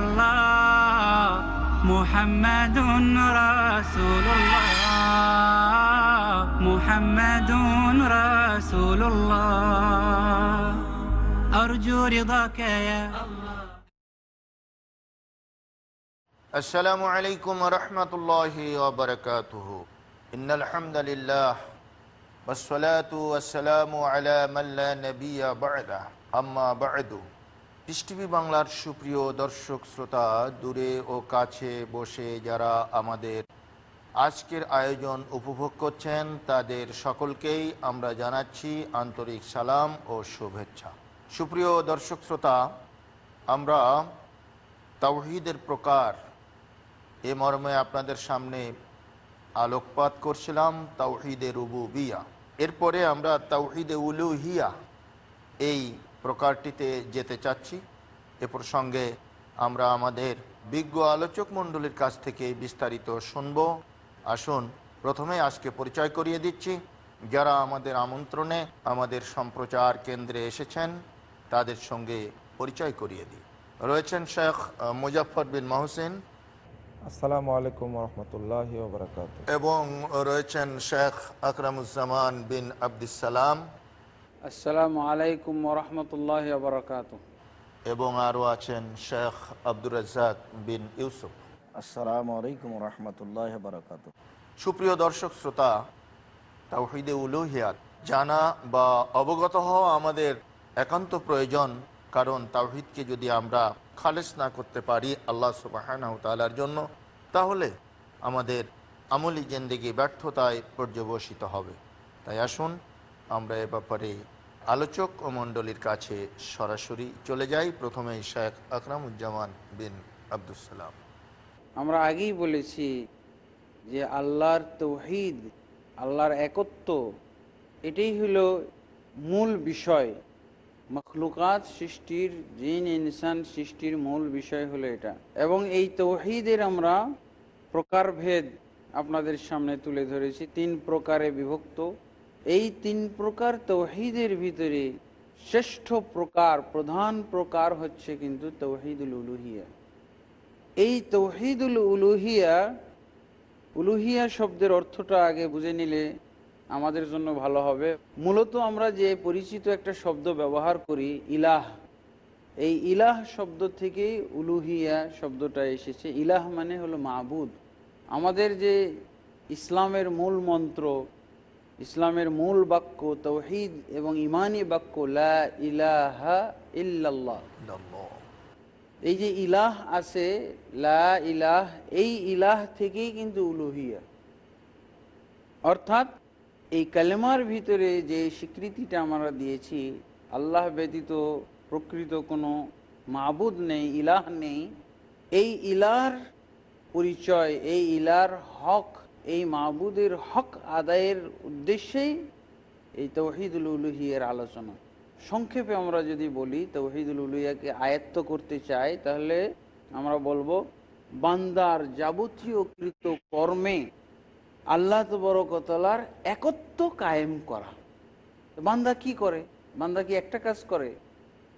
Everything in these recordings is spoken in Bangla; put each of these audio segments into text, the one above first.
الله محمد رسول الله محمد رسول الله. أرجو رضاك يا السلام عليكم ورحمة الله وبركاته. إن الحمد لله والصلاة والسلام على من لا نبي بعده. أما পিস টিভি বাংলার সুপ্রিয় দর্শক শ্রোতা, দূরে ও কাছে বসে যারা আমাদের আজকের আয়োজন উপভোগ করছেন, তাদের সকলকেই আমরা জানাচ্ছি আন্তরিক সালাম ও শুভেচ্ছা। সুপ্রিয় দর্শক শ্রোতা, আমরা তাওহিদের প্রকার এ মর্মে আপনাদের সামনে আলোকপাত করছিলাম, তাওহিদে রুবু বিয়া এরপরে আমরা তাওহিদে উলু হিয়া এই প্রকারটিতে যেতে চাচ্ছি। এ প্রসঙ্গে আমরা আমাদের বিজ্ঞ আলোচক মণ্ডলীর কাছ থেকে বিস্তারিত শুনব। আসুন প্রথমে আজকে পরিচয় করিয়ে দিচ্ছি। যারা আমাদের আমন্ত্রণে আমাদের সম্প্রচার কেন্দ্রে এসেছেন তাদের সঙ্গে পরিচয় করিয়ে দিই। রয়েছেন শেখ মুজাফর বিন মহসিন। আসসালামু আলাইকুম রহমতুল্লাহ বারকাত এবং রয়েছেন শেখ আকরামুজ্জামান বিন আবদুসালাম আসসালামু আলাইকুম ওরহমতুল্লাহ বরকাত এবং আরও আছেন শেখ আব্দুর বিন ইউসুফ। আসসালামু আলাইকুম রহমতুল্লাহ বারকাত সুপ্রিয় দর্শক শ্রোতা তাওহিদে উলুহিয়াত জানা বা অবগত হওয়া আমাদের একান্ত প্রয়োজন কারণ তাওহিদকে যদি আমরা খালেস না করতে পারি আল্লাহ সুবাহানাহ তালার জন্য তাহলে আমাদের আমলি জেন্দেগি ব্যর্থতায় পর্যবসিত হবে। তাই আসুন আমরা এ ব্যাপারে আলোচক ও মণ্ডলীর কাছে সরাসরি চলে যাই। প্রথমে শেখ আকরামুজ্জামান বিন আবদুসালাম আমরা আগেই বলেছি যে আল্লাহর তৌহিদ, আল্লাহর একত্ব, এটাই হলো মূল বিষয়। মখলুকাত সৃষ্টির, জিন, ইনসান সৃষ্টির মূল বিষয় হলো এটা। এবং এই তৌহিদের আমরা প্রকারভেদ আপনাদের সামনে তুলে ধরেছি। তিন প্রকারে বিভক্ত। এই তিন প্রকার তৌহিদের ভিতরে শ্রেষ্ঠ প্রকার, প্রধান প্রকার হচ্ছে কিন্তু তৌহিদুল উলুহিয়া। এই তৌহিদুল উলুহিয়া উলুহিয়া শব্দের অর্থটা আগে বুঝে নিলে আমাদের জন্য ভালো হবে। মূলত আমরা যে পরিচিত একটা শব্দ ব্যবহার করি, ইলাহ। এই ইলাহ শব্দ থেকেই উলুহিয়া শব্দটা এসেছে। ইলাহ মানে হলো মাহবুদ আমাদের যে ইসলামের মূল মন্ত্র ইসলামের মূল বাক্য তৌহিদ এবং ইমানি বাক্য লা ইলাহা ইল্লাল্লাহ। এই যে ইলাহ আছে লা ইলাহ এই ইলাহ থেকেই কিন্তু উলুহিয়া। অর্থাৎ এই কালেমার ভিতরে যে স্বীকৃতিটা আমরা দিয়েছি আল্লাহ ব্যতীত প্রকৃত কোনো মাবুদ নেই ইলাহ নেই। এই ইলার পরিচয় এই ইলার হক এই মাহবুদের হক আদায়ের উদ্দেশ্যেই এই তৌহিদুল উলুহিয়ের আলোচনা। সংক্ষেপে আমরা যদি বলি, তৌহিদুল উলুহিয়াকে আয়ত্ত করতে চাই তাহলে আমরা বলব, বান্দার যাবতীয় কৃত কর্মে আল্লাহ তবরকতলার একত্ব কায়েম করা। বান্দা কি করে? বান্দা কি একটা কাজ করে?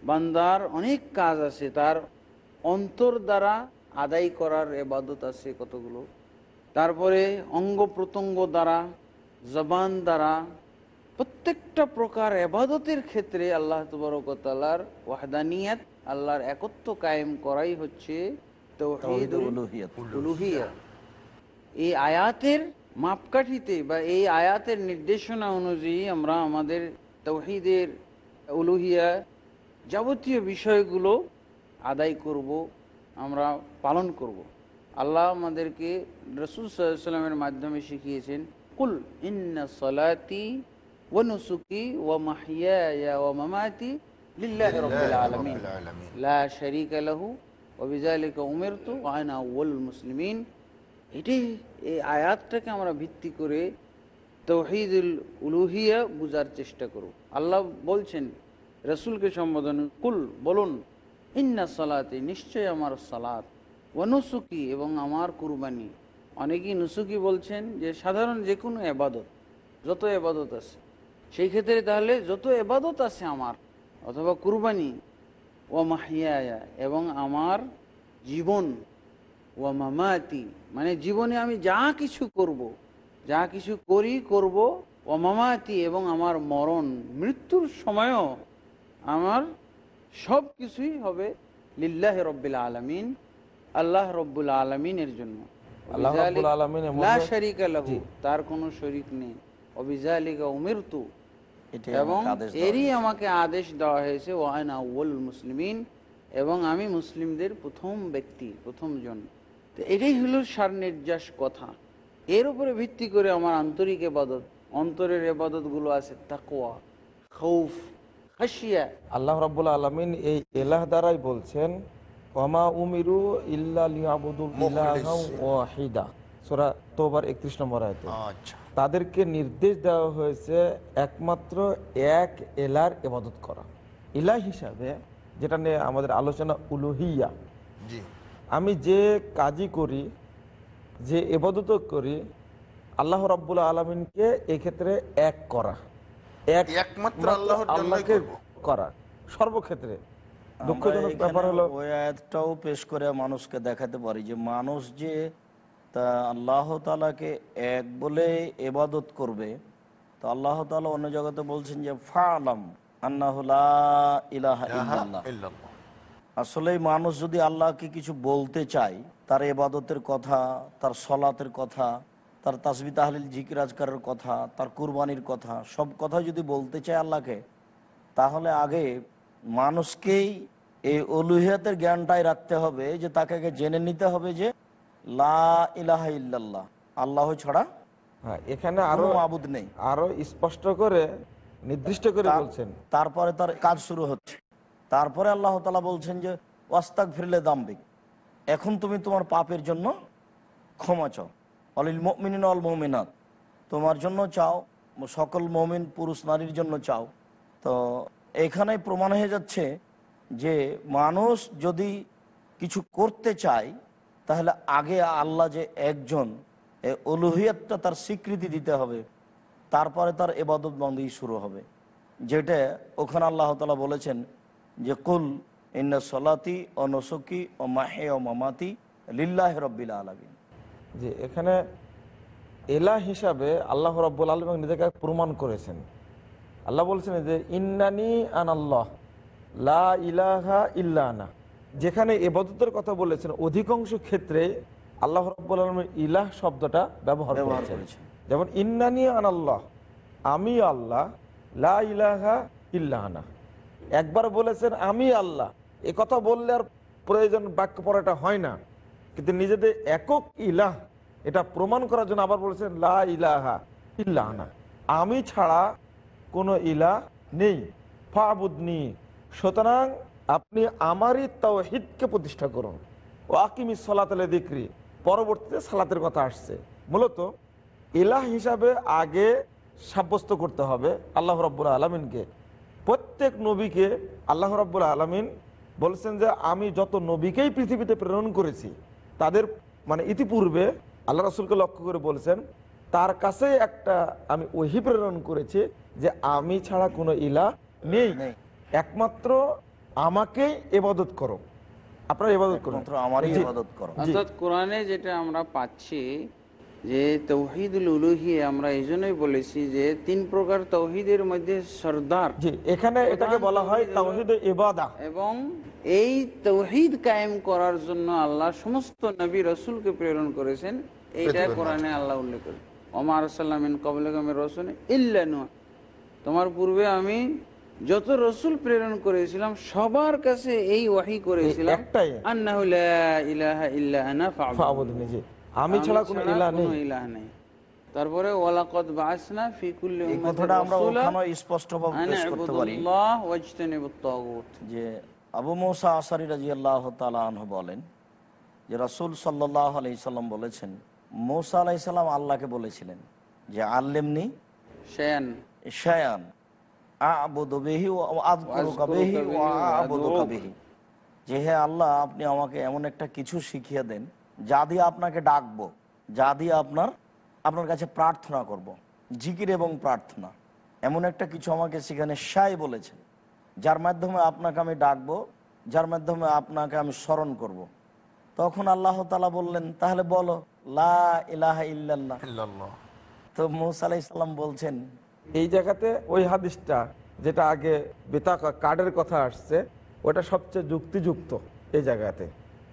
বান্দার অনেক কাজ আছে, তার অন্তর দ্বারা আদায় করার এবাদত আছে কতগুলো? তারপরে অঙ্গ প্রত্যঙ্গ দ্বারা জবান দ্বারা প্রত্যেকটা প্রকার এবাদতের ক্ষেত্রে আল্লাহ তবরকতালার ওয়াহদানিয়াত আল্লাহর একত্ব কায়েম করাই হচ্ছে এই আয়াতের মাপকাঠিতে বা এই আয়াতের নির্দেশনা অনুযায়ী আমরা আমাদের তৌহিদের উলুহিয়া যাবতীয় বিষয়গুলো আদায় করব আমরা পালন করব। আল্লাহ আমাদেরকে রসুল সাল্লামের মাধ্যমে শিখিয়েছেন কুল ইন্না সলাতি ও নুসুকি ও মাহিয়া ও মামাতি লিল্লাহি রাব্বিল আলামিন। লা শারীকা লাহু অবিজালিকা উমের তো আয়না ওল মুসলিমিন। এটি এই আয়াতটাকে আমরা ভিত্তি করে তৌহিদুল উলুহিয়া বুঝার চেষ্টা আল্লাহ বলছেন রসুলকে সম্বোধন কুল বলুন ইন্না সালাতে নিশ্চয় আমার সালাত ও নুসুকি এবং আমার কুরবানি অনেকেই নুসুকি বলছেন যে সাধারণ যে কোনো এবাদত, যত এবাদত আছে সেই ক্ষেত্রে তাহলে যত এবাদত আছে আমার, অথবা কুরবানি, ও মাহিয়া এবং আমার জীবন, ও মামাতি মানে জীবনে আমি যা কিছু করব। যা কিছু করি করব, ও মামাতি এবং আমার মরণ, মৃত্যুর সময়ও আমার সব কিছুই হবে লিল্লাহ রব্বিল আলমিন আল্লাহ রব্বুল আলমিনের জন্য। তার কোনো শরিক নেই। অবিজালিকা উমিরতু। এটাই এবং এরই আমাকে আদেশ দেওয়া হয়েছে ওয়ান মুসলিমিন এবং আমি মুসলিমদের প্রথম ব্যক্তি প্রথম জন। তো এটাই হলো সার নির্যাস কথা। এর উপরে ভিত্তি করে আমার আন্তরিক এবাদত অন্তরের এবাদতগুলো আছে তাকোয়া খৌফ হাসিয়া আল্লাহ রাব্বুল আলমিন এই এলাহ দ্বারাই বলছেন ওমা উমিরু ইল্লা লিয়াবুদুল ইলাহা ওয়াহিদা। সূরা তোবার 31 নম্বর আয়াতে। আচ্ছা। তাদেরকে নির্দেশ দেওয়া হয়েছে একমাত্র এক এলার ইবাদত করা। ইলা হিসাবে যেটা নিয়ে আমাদের আলোচনা উলুহিয়া। আমি যে কাজই করি যে এবাদত করি আল্লাহ রাব্বুল আলমিনকে এক্ষেত্রে এক করা। এক একমাত্র আল্লাহকে করা। সর্বক্ষেত্রে। দুঃখজনক ব্যাপার হলো ওই আয়াতটাও পেশ করে মানুষকে দেখাতে পারি যে মানুষ যে তা আল্লাহ তালাকে এক বলে এবাদত করবে তো আল্লাহ তালা অন্য জগতে বলছেন যে ফা আলাম আন্নাহ লা ইলাহা ইল্লাল্লাহ ইল্লাল্লাহ। আসলে মানুষ যদি আল্লাহকে কিছু বলতে চায় তার এবাদতের কথা তার সলাতের কথা তার তাসবি তাহলিল জিকির আজকারের কথা তার কুরবানির কথা সব কথা যদি বলতে চায় আল্লাহকে তাহলে আগে মানুষকেই এই অলুহিয়াতের জ্ঞানটাই রাখতে হবে যে তাকে জেনে নিতে হবে যে লা ইলাহা ইল্লাল্লাহ আল্লাহ ছাড়া হ্যাঁ এখানে আরও আবুদ নেই। আরও স্পষ্ট করে নির্দিষ্ট করে বলছেন। তারপরে তার কাজ শুরু হচ্ছে। তারপরে আল্লাহ তালা বলছেন যে ওয়াস্তাক ফিরলে দাম্বিক এখন তুমি তোমার পাপের জন্য ক্ষমা চাও। অলিল মমিন অল মমিনাত তোমার জন্য চাও সকল মমিন পুরুষ নারীর জন্য চাও। তো এখানে প্রমাণ হয়ে যাচ্ছে যে মানুষ যদি কিছু করতে চায়, তাহলে আগে আল্লাহ যে একজন অলুহিয়াতটা তার স্বীকৃতি দিতে হবে। তারপরে তার এবাদত বন্দী শুরু হবে। যেটা ওখানে আল্লাহ তালা বলেছেন যে, কুল ইন্না সলাতি ও নসকি ও মাহে ও মামাতি লিল্লাহ রব্বিল আলমিন। যে এখানে এলা হিসাবে আল্লাহ রাব্বুল আলম নিজেকে প্রমাণ করেছেন। আল্লাহ বলছেন যে ইন্নানি আন আল্লাহ লা ইলাহা ইল্লা আনা যেখানে এবাদতের কথা বলেছেন অধিকাংশ ক্ষেত্রে আল্লাহ রাব্বুল আলমের ইলাহ শব্দটা ব্যবহার করেছেন। যেমন ইন্নানি আন আল্লাহ আমি আল্লাহ লা ইলাহা ইল্লাহানা একবার বলেছেন আমি আল্লাহ। এ কথা বললে আর প্রয়োজন বাক্য পড়াটা হয় না। কিন্তু নিজেদের একক ইলাহ এটা প্রমাণ করার জন্য আবার বলেছেন লা ইলাহা ইল্লাহানা আমি ছাড়া কোনো ইলাহ নেই। ফাবুদনি। সুতরাং আপনি আমারই তাও তাওহিদকে প্রতিষ্ঠা করুন। ও আকিমি সলাতলে দিক্রি পরবর্তীতে সালাতের কথা আসছে। মূলত ইলাহ হিসাবে আগে সাব্যস্ত করতে হবে আল্লাহ রব্বুল আলমিনকে। প্রত্যেক নবীকে আল্লাহ রব্বুল আলমিন বলছেন যে, আমি যত নবীকেই পৃথিবীতে প্রেরণ করেছি, তাদের মানে ইতিপূর্বে আল্লাহ রসুলকে লক্ষ্য করে বলছেন, তার কাছে একটা আমি ওহি প্রেরণ করেছি যে আমি ছাড়া কোনো ইলা নেই। একমাত্র আমাকেই এবাদত করো। আপনারা এবাদত করুন। আমারই করো। অর্থাৎ কোরআনে যেটা আমরা পাচ্ছি যে তৌহিদুল উলুহি আমরা এই জন্যই বলেছি যে তিন প্রকার তৌহিদের মধ্যে সর্দার। এখানে এটাকে বলা হয় তাওহিদ ইবাদা। এবং এই তৌহিদ কায়েম করার জন্য আল্লাহ সমস্ত নবী রসুলকে প্রেরণ করেছেন। এইটা কোরআনে আল্লাহ উল্লেখ করে ওমার সাল্লামিন কবলগমের রসুল ইল্লানু তোমার পূর্বে আমি যত রসুল প্রেরণ করেছিলাম সবার কাছে এই ওয়াহি করেছিলাম। আমি ছাড়া কোনো ইলাহ নেই। তারপরে এই কথাটা আমরা ওখানে স্পষ্টভাবে আন পেশ করতে পারি। যে আবু মৌসা আসারি রাজি আল্লাহ তালহ বলেন যে রসুল সাল্লাহ আলাইসাল্লাম বলেছেন মৌসা আলাইসাল্লাম আল্লাহকে বলেছিলেন যে আল্লেমনি শেয়ান। শায়ান। যে হে আল্লাহ আপনি আমাকে এমন একটা কিছু শিখিয়ে দেন যা দিয়ে আপনাকে ডাকবো যা দিয়ে আপনার আপনার কাছে প্রার্থনা করব। জিকির এবং প্রার্থনা এমন একটা কিছু আমাকে সেখানে সাই বলেছেন যার মাধ্যমে আপনাকে আমি ডাকবো যার মাধ্যমে আপনাকে আমি স্মরণ করব। তখন আল্লাহ তালা বললেন তাহলে বলো লা ইলাহা ইল্লাল্লাহ ইল্লাল্লাহ। তো মৌসা আলাইসাল্লাম বলছেন এই জায়গাতে ওই হাদিসটা যেটা আগে বেতাকা কার্ডের কথা আসছে ওটা সবচেয়ে যুক্তিযুক্ত এই জায়গাতে।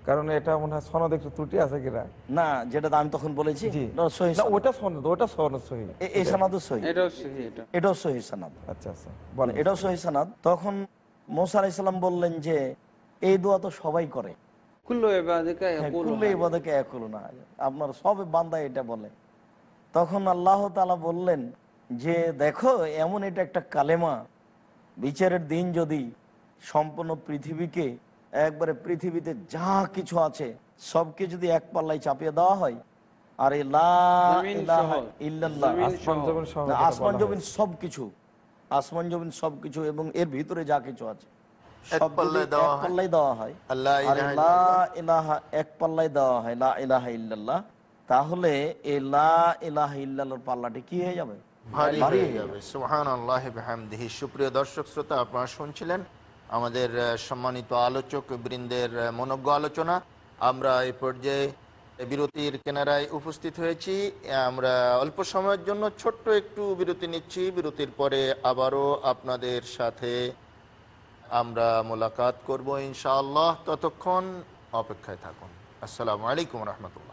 কারণ এটা মনে হয় সনদ একটু ত্রুটি আছে কিনা? না যেটা আমি তখন বলেছি ওটা সনদ। ওটা সনদ সহি। এই সানাদও সহি। এটাও সহি সানাদ। আচ্ছা আচ্ছা বলেন। এটাও সহি সানাদ। তখন মোসা আলাইসাল্লাম বললেন যে এই দোয়া তো সবাই করে। হ্যাঁ, ইয়াকুলু কুল্লু ইবাদাকে একুল না। আপনার সব বান্দা এটা বলে। তখন আল্লাহ তালা বললেন যে দেখো এমন এটা একটা কালেমা বিচারের দিন যদি সম্পূর্ণ পৃথিবীকে একবারে পৃথিবীতে যা কিছু আছে সবকে যদি এক পাল্লায় চাপিয়ে দেওয়া হয় আর আসমান জমিন। সবকিছু আসমান জমিন সবকিছু এবং এর ভিতরে যা কিছু আছে এক পাল্লায় দেওয়া হয়। হয় এক পাল্লায় দেওয়া হয় ইল্লাল্লাহ তাহলে এই লা ইল্লাল্লাহর পাল্লাটি কি হয়ে যাবে ভারী ভারী হয়ে যাবে। সুহান আল্লাহ সুপ্রিয় দর্শক শ্রোতা আপনারা শুনছিলেন আমাদের সম্মানিত আলোচক বৃন্দের মনজ্ঞ আলোচনা। আমরা এই পর্যায়ে বিরতির কেনারায় উপস্থিত হয়েছি। আমরা অল্প সময়ের জন্য ছোট্ট একটু বিরতি নিচ্ছি। বিরতির পরে আবারও আপনাদের সাথে আমরা মোলাকাত করব ইনশাআল্লাহ। ততক্ষণ অপেক্ষায় থাকুন। আসসালামু আলাইকুম রহমতুল্লাহ।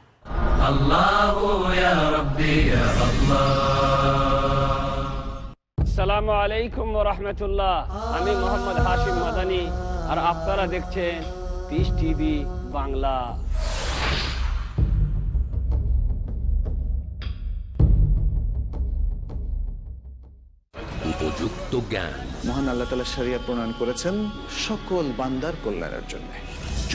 সালামু আলাইকুম রহমতুল্লাহ। আমি মোহাম্মদ হাশিম মাদানি আর আপনারা দেখছেন পিস টিভি বাংলা। উপযুক্ত জ্ঞান। মহান আল্লাহ তালা সারিয়া প্রণয়ন করেছেন সকল বান্দার কল্যাণের জন্য।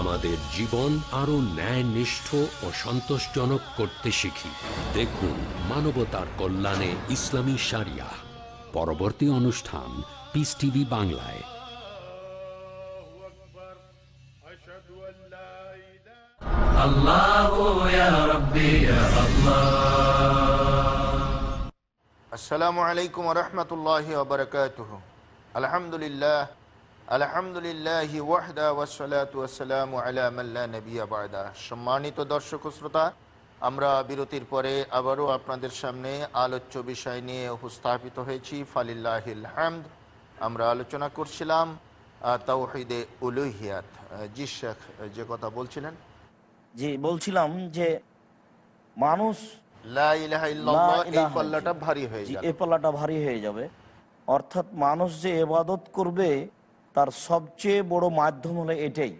আমাদের জীবন আরও ন্যায় নিষ্ঠ ও সন্তোষজনক করতে শিখি। দেখুন মানবতার কল্যাণে ইসলামী সারিয়া। পরবর্তী অনুষ্ঠান পিস টিভি বাংলায়। আসসালামু আলাইকুম রহমতুল্লাহ আলহামদুলিল্লাহ। আলহামদুলিল্লাহ ওয়াহদা ওয়াসসালাত ওয়াসসালাম আলা মাল্লা নবিয়া বাদা। সম্মানিত দর্শক শ্রোতা আমরা বিরতির পরে আবারও আপনাদের সামনে আলোচ্য বিষয় নিয়ে উপস্থাপিত হয়েছি। ফালিল্লাহিল হামদ আমরা আলোচনা করছিলাম তাওহিদে উলুহিয়াত। জি শেখ যে কথা বলছিলেন। যে বলছিলাম যে মানুষ হয়ে জি, এই পাল্লাটা ভারী হয়ে যাবে। অর্থাৎ মানুষ যে এবাদত করবে তার সবচেয়ে বড় মাধ্যম হলো এটাই।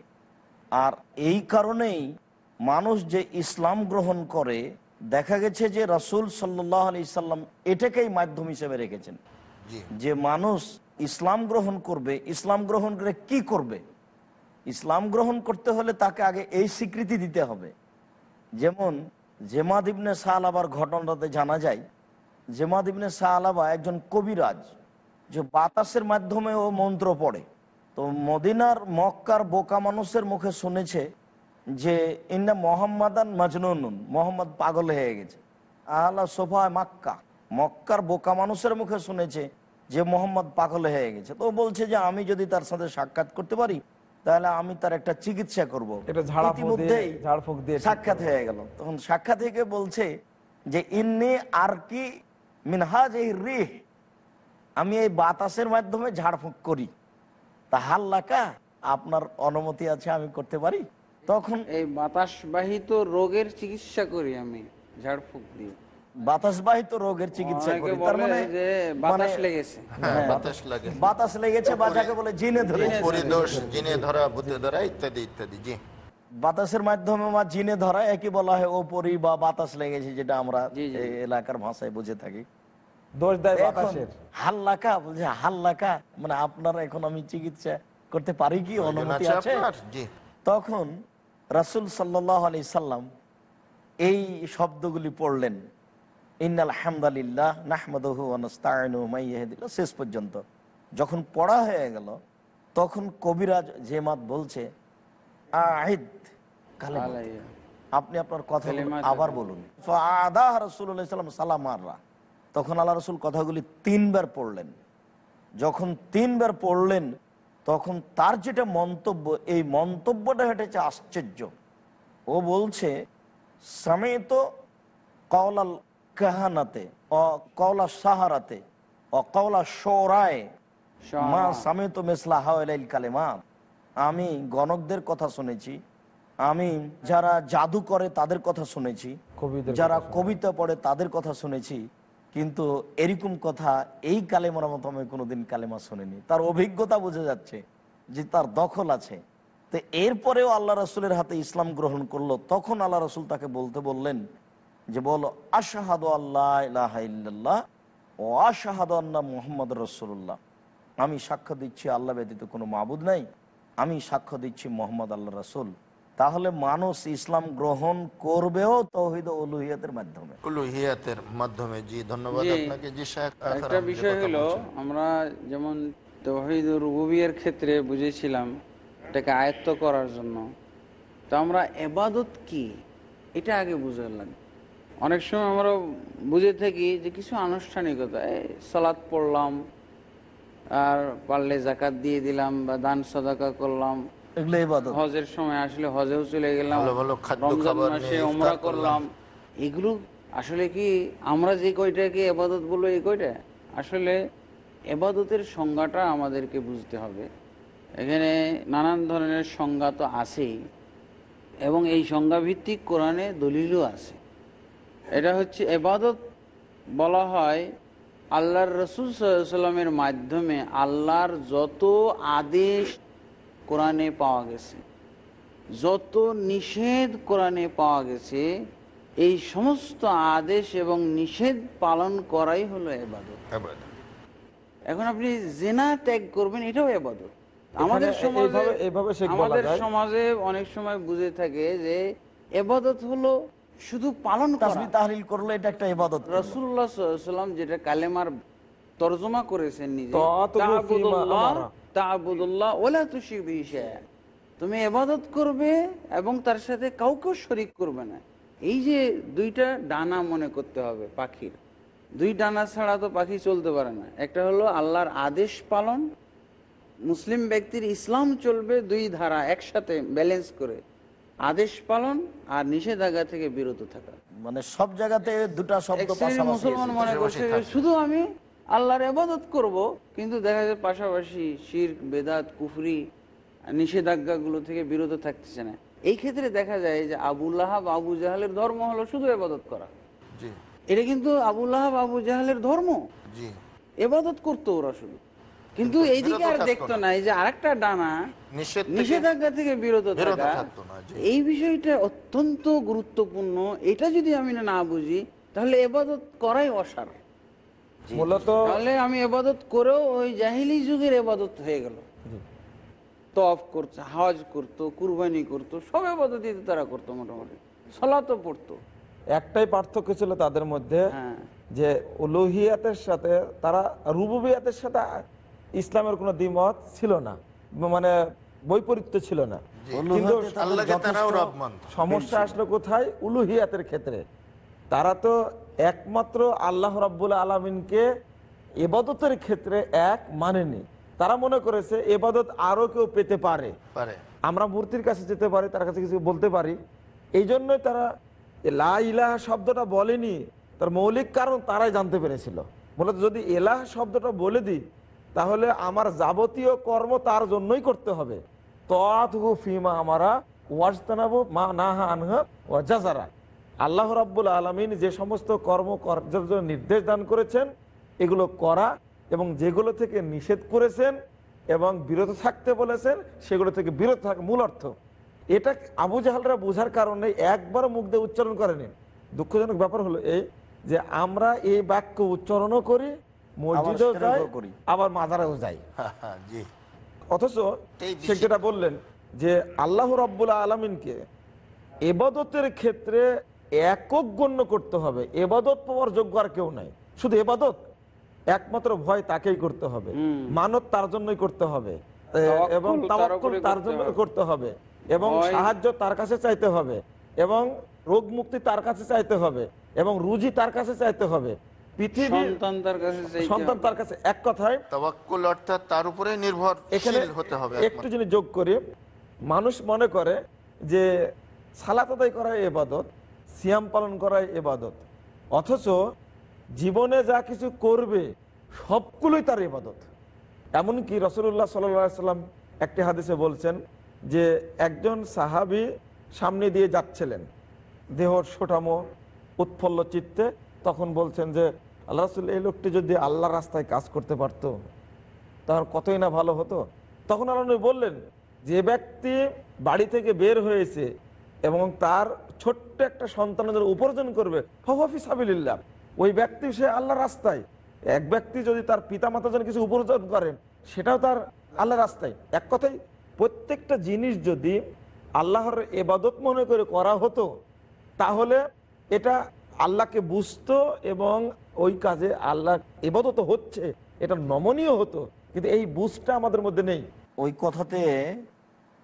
আর এই কারণেই মানুষ যে ইসলাম গ্রহণ করে দেখা গেছে যে রসুল সাল্লাহ আলি সাল্লাম এটাকেই মাধ্যম হিসেবে রেখেছেন। যে মানুষ ইসলাম গ্রহণ করবে ইসলাম গ্রহণ করে কি করবে? ইসলাম গ্রহণ করতে হলে তাকে আগে এই স্বীকৃতি দিতে হবে। যেমন জেমাদ ইবনে সাহালাবার ঘটনাটাতে জানা যায় জেমাদ ইবনে সাহালাবা একজন কবিরাজ যে বাতাসের মাধ্যমে ও মন্ত্র পড়ে। তো মদিনার মক্কার বোকা মানুষের মুখে শুনেছে যে ইন্না মোহাম্মদান মাজনুন মোহাম্মদ পাগল হয়ে গেছে। আলা সোফা মাক্কা। মক্কার বোকা মানুষের মুখে শুনেছে যে মোহাম্মদ পাগল হয়ে গেছে। তো বলছে যে আমি যদি তার সাথে সাক্ষাৎ করতে পারি তাহলে আমি তার একটা চিকিৎসা করব। ইতিমধ্যেই সাক্ষাৎ হয়ে গেল। তখন সাক্ষাৎ থেকে বলছে যে ইন্নি আর কি মিনহাজ এই রিহ আমি এই বাতাসের মাধ্যমে ঝাড়ফুঁক করি। তা হাল্লাকা আপনার অনুমতি আছে আমি করতে পারি? তখন এই বাতাসবাহিত রোগের চিকিৎসা করি আমি ঝাড়ফুঁক দিয়ে। বাতাসবাহিত রোগের চিকিৎসা করি তার মানে বাতাস মানে- লেগেছে। হ্যাঁ হ্যাঁ। বাতাস লাগে। বাতাস লেগেছে বা যাকে বলে জিনে ধরে। পরিদোষ জিনে ধরা ভূতে ধরা ইত্যাদি ইত্যাদি জি। বাতাসের মাধ্যমে জিনে ধরা একই বলা হয় ওপরি বা বাতাস লেগেছে যেটা আমরা। এলাকার ভাষায় বুঝে থাকি। দোষ দেয় বাতাসের হাল্লাকা বলছে হাল্লাকা মানে আপনারা এখন আমি চিকিৎসা করতে পারি কি? অনুমতি আছে আছে? আপনার? জি। তখন রাসুল সাল্লাহ আলি সাল্লাম এই শব্দগুলি পড়লেন ইন্নাল হামদালিল্লাহ নাহমাদহু আনস্তায়নু মাইয়াহদিল্লাহ শেষ পর্যন্ত। যখন পড়া হয়ে গেল তখন কবিরাজ যে মাত বলছে আহিদ আপনি আপনার কথা আবার বলুন। আদা রসুল্লাহ সাল্লাম সালাম আররা তখন আল্লাহ রসুল কথাগুলি তিনবার পড়লেন। যখন তিনবার পড়লেন তখন তার যেটা মন্তব্য এই মন্তব্যটা হেঁটেছে আশ্চর্য। ও বলছে সামেত কওলাল কাহানাতে অ কওলা সাহারাতে অ কওলা সৌরায় মা সামেত মেসলা হাওয়াইল কালেমাত আমি গণকদের কথা শুনেছি আমি যারা জাদু করে তাদের কথা শুনেছি যারা কবিতা পড়ে তাদের কথা শুনেছি কিন্তু এরকম কথা এই কালেমার মতো আমি কোনোদিন কালেমা শুনিনি। তার অভিজ্ঞতা বোঝা যাচ্ছে যে তার দখল আছে। তো এরপরেও আল্লাহ রসুলের হাতে ইসলাম গ্রহণ করল, তখন আল্লাহ রসুল তাকে বলতে বললেন যে, বলো, আশাহাদ আল্লাহ ইল্লাল্লাহ ও আশাহাদ আন্না মোহাম্মদ রসুল্লাহ আমি সাক্ষ্য দিচ্ছি আল্লাহ ব্যতীত কোনো মাবুদ নাই। আমি সাক্ষ্য দিচ্ছি মোহাম্মদ আল্লাহ রসুল। তাহলে মানুষ ইসলাম গ্রহণ করবেও তৌহিদ উলুহিয়াতের মাধ্যমে। উলুহিয়াতের মাধ্যমে জি ধন্যবাদ আপনাকে। জি একটা বিষয় হলো আমরা যেমন তহিদ রুবিয়ার ক্ষেত্রে বুঝেছিলাম এটাকে আয়ত্ত করার জন্য। তো আমরা এবাদত কি? এটা আগে বুঝে লাগবে অনেক সময় আমরা বুঝে থাকি যে কিছু আনুষ্ঠানিকতা এই সালাদ পড়লাম আর পারলে জাকাত দিয়ে দিলাম বা দান সদাকা করলাম এগুলো ইবাদত। হজের সময় আসলে হজেও চলে গেলাম ভালো ভালো খাদ্য রমজান মাসে ওমরা করলাম। করলাম। এগুলো আসলে কি আমরা যে কয়টাকে এবাদত বলব এই কয়টা? আসলে এবাদতের সংজ্ঞাটা আমাদেরকে বুঝতে হবে। এখানে নানান ধরনের সংজ্ঞা তো আছেই এবং এই সংজ্ঞা ভিত্তিক কোরআনে দলিলও আছে। এটা হচ্ছে এবাদত বলা হয় আল্লাহর রসুল সাল্লামের মাধ্যমে আল্লাহর যত আদেশ কোরআনে পাওয়া গেছে। যত নিষেধ কোরআনে পাওয়া গেছে এই সমস্ত আদেশ এবং নিষেধ পালন করাই হলো এবাদত। এখন আপনি জেনা ত্যাগ করবেন এটাও এবাদত। আমাদের সমাজে আমাদের সমাজে অনেক সময় বুঝে থাকে যে এবাদত হলো শুধু পালন করলে এটা একটা করল। রসুল্লাহ সাল্লাম যেটা কালেমার তর্জমা করেছেন নিজে। তা'বুদুল্লাহ। তুমি এবাদত করবে এবং তার সাথে কাউকেও শরিক করবে না। এই যে দুইটা ডানা মনে করতে হবে পাখির। দুই ডানা ছাড়া তো পাখি চলতে পারে না। একটা হলো আল্লাহর আদেশ পালন। মুসলিম ব্যক্তির ইসলাম চলবে দুই ধারা একসাথে ব্যালেন্স করে। আদেশ পালন আর নিষেধাজ্ঞা থেকে বিরত থাকা। মানে সব জায়গাতে দুটা শব্দ মুসলমান মনে করছে শুধু আমি আল্লাহর এবাদত করব কিন্তু দেখা যায় পাশাপাশি শির বেদাত কুফরি নিষেধাজ্ঞাগুলো থেকে বিরত থাকতেছে না। এই ক্ষেত্রে দেখা যায় যে আবুল্লাহাব আবু জাহালের ধর্ম হলো শুধু এবাদত করা। এটা কিন্তু আবুল্লাহাব আবু জাহালের ধর্ম। এবাদত করতো ওরা শুধু। কিন্তু এইদিকে আর দেখতো না। এই যে আরেকটা ডানা নিষেধাজ্ঞা থেকে বিরত থাকা। এই বিষয়টা অত্যন্ত গুরুত্বপূর্ণ। এটা যদি আমি না না বুঝি তাহলে এবাদত করাই অসার। মূলত তাহলে আমি এবাদত করেও ওই জাহিলি যুগের এবাদত হয়ে গেল। তফ করতো হজ করতো কুরবানি করতো সব এবাদতই তারা করতো মোটামুটি। সলাতো পড়তো। একটাই পার্থক্য ছিল তাদের মধ্যে হ্যাঁ। যে উলুহিয়াতের সাথে তারা রুবুবিয়াতের সাথে ইসলামের কোনো দ্বিমত ছিল না। মানে বৈপরীত্য ছিল না। কিন্তু সমস্যা আসলো কোথায়? উলুহিয়াতের ক্ষেত্রে। তারা তো একমাত্র আল্লাহ রাব্বুল আলমিনকে এবাদতের ক্ষেত্রে এক মানেনি। তারা মনে করেছে এবাদত আরও কেউ পেতে পারে। আমরা মূর্তির কাছে যেতে পারি তার কাছে কিছু বলতে পারি। এই জন্যই তারা লা ইলাহা শব্দটা বলেনি। তার মৌলিক কারণ তারাই জানতে পেরেছিল। মূলত যদি এলাহ শব্দটা বলে দিই তাহলে আমার যাবতীয় কর্ম তার জন্যই করতে হবে। তু ফিমা আমারা ওয়াজতানাবু মা নাহা আনহা ওয়া জাজারা আল্লাহ রাব্বুল আলমিন যে সমস্ত কর্ম কার্যের জন্য নির্দেশ দান করেছেন এগুলো করা এবং যেগুলো থেকে নিষেধ করেছেন এবং বিরত থাকতে বলেছেন সেগুলো থেকে বিরত থাকা মূল অর্থ। এটা আবু জাহালরা বোঝার কারণে একবার মুখ দিয়ে উচ্চারণ করেনি। দুঃখজনক ব্যাপার হলো এই যে আমরা এই বাক্য উচ্চারণও করি মসজিদেও যাই করি। আবার মাজারেও যাই। অথচ সে যেটা বললেন যে আল্লাহ রাব্বুল আলমিনকে এবাদতের ক্ষেত্রে একক গণ্য করতে হবে। এবাদত পাওয়ার যোগ্য আর কেউ নাই। শুধু এবাদত? একমাত্র ভয় তাকেই করতে হবে। মানত তার জন্যই করতে হবে। এবং তার তাওয়াক্কুল তার জন্য করতে হবে। এবং সাহায্য তার কাছে চাইতে হবে। এবং রোগ মুক্তি তার কাছে চাইতে হবে। এবং রুজি তার কাছে চাইতে হবে। পৃথিবীর সন্তান তার কাছে চাইতে সন্তান হবে। তার কাছে এক কথায় তাওয়াক্কুল অর্থাৎ তার উপরে এখানে হতে হবে একটু যদি যোগ করি মানুষ মনে করে যে সালাত আদায় করা এবাদত সিয়াম পালন করাই এবাদত অথচ জীবনে যা কিছু করবে, সবগুলোই তার ইবাদত। এমনকি রসুল্লাহ সাল্লাম একটি হাদিসে বলছেন যে, একজন সাহাবি সামনে দিয়ে যাচ্ছিলেন দেহ সোটামো উৎফুল্ল চিত্তে, তখন বলছেন যে, আল্লাহ রসুল, এই লোকটি যদি আল্লাহ রাস্তায় কাজ করতে পারতো, তার কতই না ভালো হতো? তখন আল্লাহ বললেন, যে ব্যক্তি বাড়ি থেকে বের হয়েছে এবং তার ছোট্ট একটা সন্তানের উপার্জন করবে। হফি সাবিল্লাহ ওই ব্যক্তি সে আল্লাহ রাস্তায়। এক ব্যক্তি যদি তার পিতা মাতা যেন কিছু উপার্জন করেন, সেটাও তার আল্লাহ রাস্তায়। এক কথাই প্রত্যেকটা জিনিস যদি আল্লাহর এবাদত মনে করে করা হতো, তাহলে এটা আল্লাহকে বুঝতো এবং ওই কাজে আল্লাহ এবাদত হচ্ছে, এটা নমনীয় হতো। কিন্তু এই বুঝটা আমাদের মধ্যে নেই। ওই কথাতে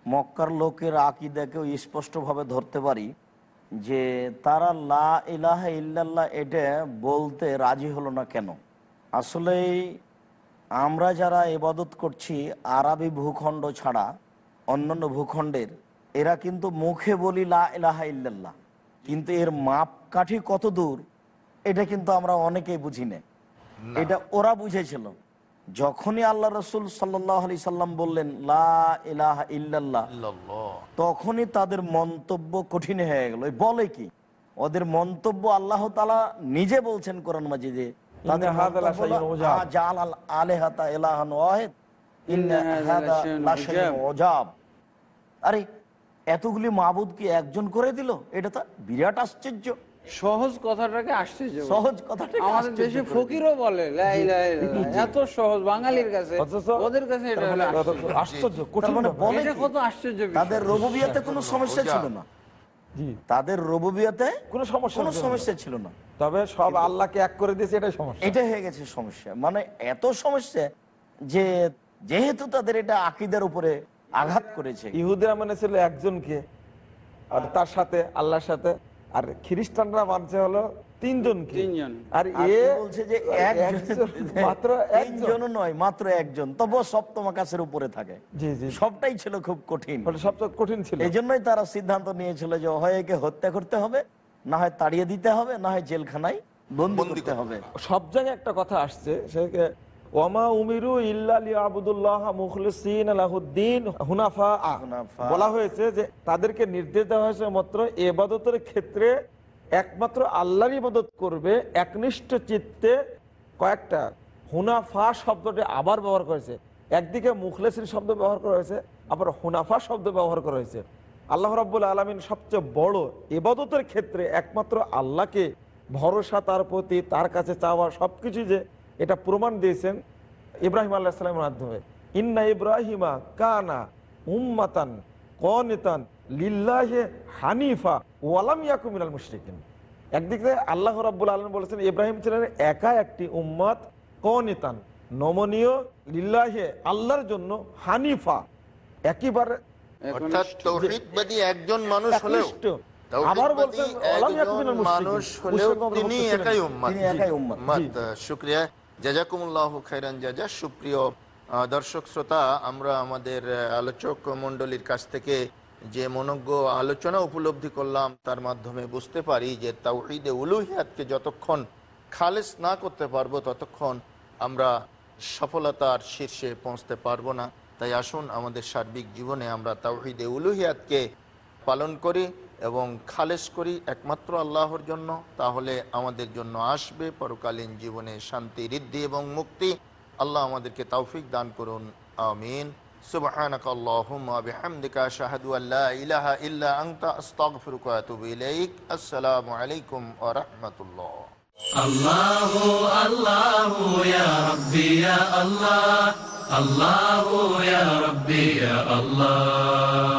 মক্কার লোকের আকিদাকেও স্পষ্টভাবে ধরতে পারি যে তারা লা ইলাহা ইল্লাল্লাহ এটা বলতে রাজি হলো না কেন? আসলে আমরা যারা এবাদত করছি আরবি ভূখণ্ড ছাড়া অন্যান্য ভূখণ্ডের এরা কিন্তু মুখে বলি লা ইলাহা ইল্লাল্লাহ কিন্তু এর মাপকাঠি কত দূর এটা কিন্তু আমরা অনেকেই বুঝি না। এটা ওরা বুঝেছিল। যখনই আল্লাহ রসুল সাল্লাহ আলি সাল্লাম বললেন লা ইল্লাল্লাহ ইল্লাল্লাহ। তখনই তাদের মন্তব্য কঠিন হয়ে গেল। বলে কি? ওদের মন্তব্য আল্লাহ তালা নিজে বলছেন কোরআন মাজিদে। আরে এতগুলি মাবুদ কি একজন করে দিল? এটা তো বিরাট আশ্চর্য। সহজ কথাটাকে আশ্চর্য। সহজ কথাটা আমাদের দেশে ফকিরও বলে। এত সহজ বাঙালির কাছে। ওদের কাছে এটা আশ্চর্য। আশ্চর্য মানে। বলে কত আশ্চর্য তাদের রবুবিয়াতে কোনো সমস্যা ছিল না? তাদের রবুবিয়াতে কোনো সমস্যা কোনো সমস্যা ছিল না। তবে সব আল্লাহকে এক করে দিয়েছে এটাই সমস্যা। এটা হয়ে গেছে সমস্যা। মানে এত সমস্যা যে যেহেতু তাদের এটা আকিদের উপরে আঘাত করেছে। ইহুদিরা মানে ছিল একজনকে আর তার সাথে আল্লাহর সাথে আর খ্রিস্টানরা মানছে হলো তিনজন। আর আর এ এ বলছে যে একজন? একজন, মাত্র একজন। নয় মাত্র একজন। তবুও সপ্তম আকাশের উপরে থাকে। জি জি। সবটাই ছিল খুব কঠিন। সবচেয়ে কঠিন ছিল। এই জন্যই তারা সিদ্ধান্ত নিয়েছিল যে হয় একে হত্যা করতে হবে না হয় তাড়িয়ে দিতে হবে না হয় জেলখানায় বন্দি করতে করতে হবে। সব জায়গায় একটা কথা আসছে সেকে ওয়ামা উমিরু ইল্লালি আবুদুল্লাহ মুখলিসিন আলাহুদ্দিন হুনাফা। বলা হয়েছে যে তাদেরকে নির্দেশ দেওয়া হয়েছে মাত্র এবাদতের ক্ষেত্রে একমাত্র আল্লাহর ইবাদত করবে একনিষ্ঠ চিত্তে কয়েকটা। হুনাফা শব্দটি আবার ব্যবহার করেছে একদিকে মুখলেসিন শব্দ ব্যবহার করা হয়েছে আবার হুনাফা শব্দ ব্যবহার করা হয়েছে। আল্লাহ রাব্বুল আলমিন সবচেয়ে বড় এবাদতের ক্ষেত্রে একমাত্র আল্লাহকে ভরসা তার প্রতি তার কাছে চাওয়া সবকিছু যে এটা প্রমাণ দিয়েছেন ইব্রাহিম আল্লাহ সাল্লামের মাধ্যমে। ইন্না ইব্রাহিমা কানা উম্মাতান কনিতান লিল্লাহে হানিফা ওয়ালাম ইয়াকুমিনাল মুশরিকিন। একদিক থেকে আল্লাহ রাব্বুল আলম বলেছেন ইব্রাহিম ছিলেন একা একটি উম্মাত কনিতান নমনীয় লিল্লাহে আল্লাহর জন্য হানিফা। একেবারে তৌহিদবাদী একজন মানুষ হলেও। আবার বলছেন। মানুষ হলেও তিনি একাই। উম্মাদ, শুক্রিয়া। জাজাকুমুল্লাহ খাইরান জাজা। সুপ্রিয় দর্শক শ্রোতা, আমরা আমাদের আলোচক মণ্ডলীর কাছ থেকে যে মনজ্ঞ আলোচনা উপলব্ধি করলাম, তার মাধ্যমে বুঝতে পারি যে তাওহিদে উলুহিয়াতকে যতক্ষণ খালেস না করতে পারব, ততক্ষণ আমরা সফলতার শীর্ষে পৌঁছতে পারব না। তাই আসুন, আমাদের সার্বিক জীবনে আমরা তাওহিদে উলুহিয়াতকে পালন করি। এবং খালেস করি একমাত্র আল্লাহর জন্য তাহলে আমাদের জন্য আসবে পরকালীন জীবনে শান্তি ঋদ্ধি এবং মুক্তি আল্লাহ আমাদেরকে তৌফিক দান করুন আমিন سبحانك اللهم وبحمدك أشهد أن لا إله إلا أنت أستغفرك وأتوب إليك السلام عليكم ورحمة الله الله الله يا ربي يا الله الله يا ربي يا الله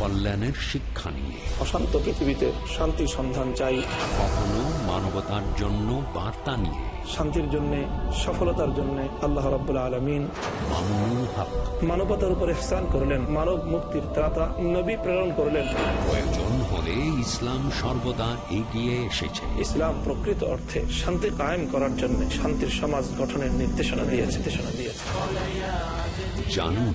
কল্যাণের শিক্ষা নিয়ে। অশান্ত পৃথিবীতে শান্তির সন্ধান চাই। কখনো মানবতার জন্য বার্তা নিয়ে। শান্তির জন্য সফলতার জন্য আল্লাহ রাব্বুল আলমিন হক। মানবতার উপর স্থান করলেন মানব মুক্তির ত্রাতা নবী প্রেরণ করলেন। প্রয়োজন হলে ইসলাম সর্বদা এগিয়ে এসেছে। ইসলাম প্রকৃত অর্থে শান্তি কায়েম করার জন্য শান্তির সমাজ গঠনের নির্দেশনা দিয়েছে নির্দেশনা দিয়েছে। জানুন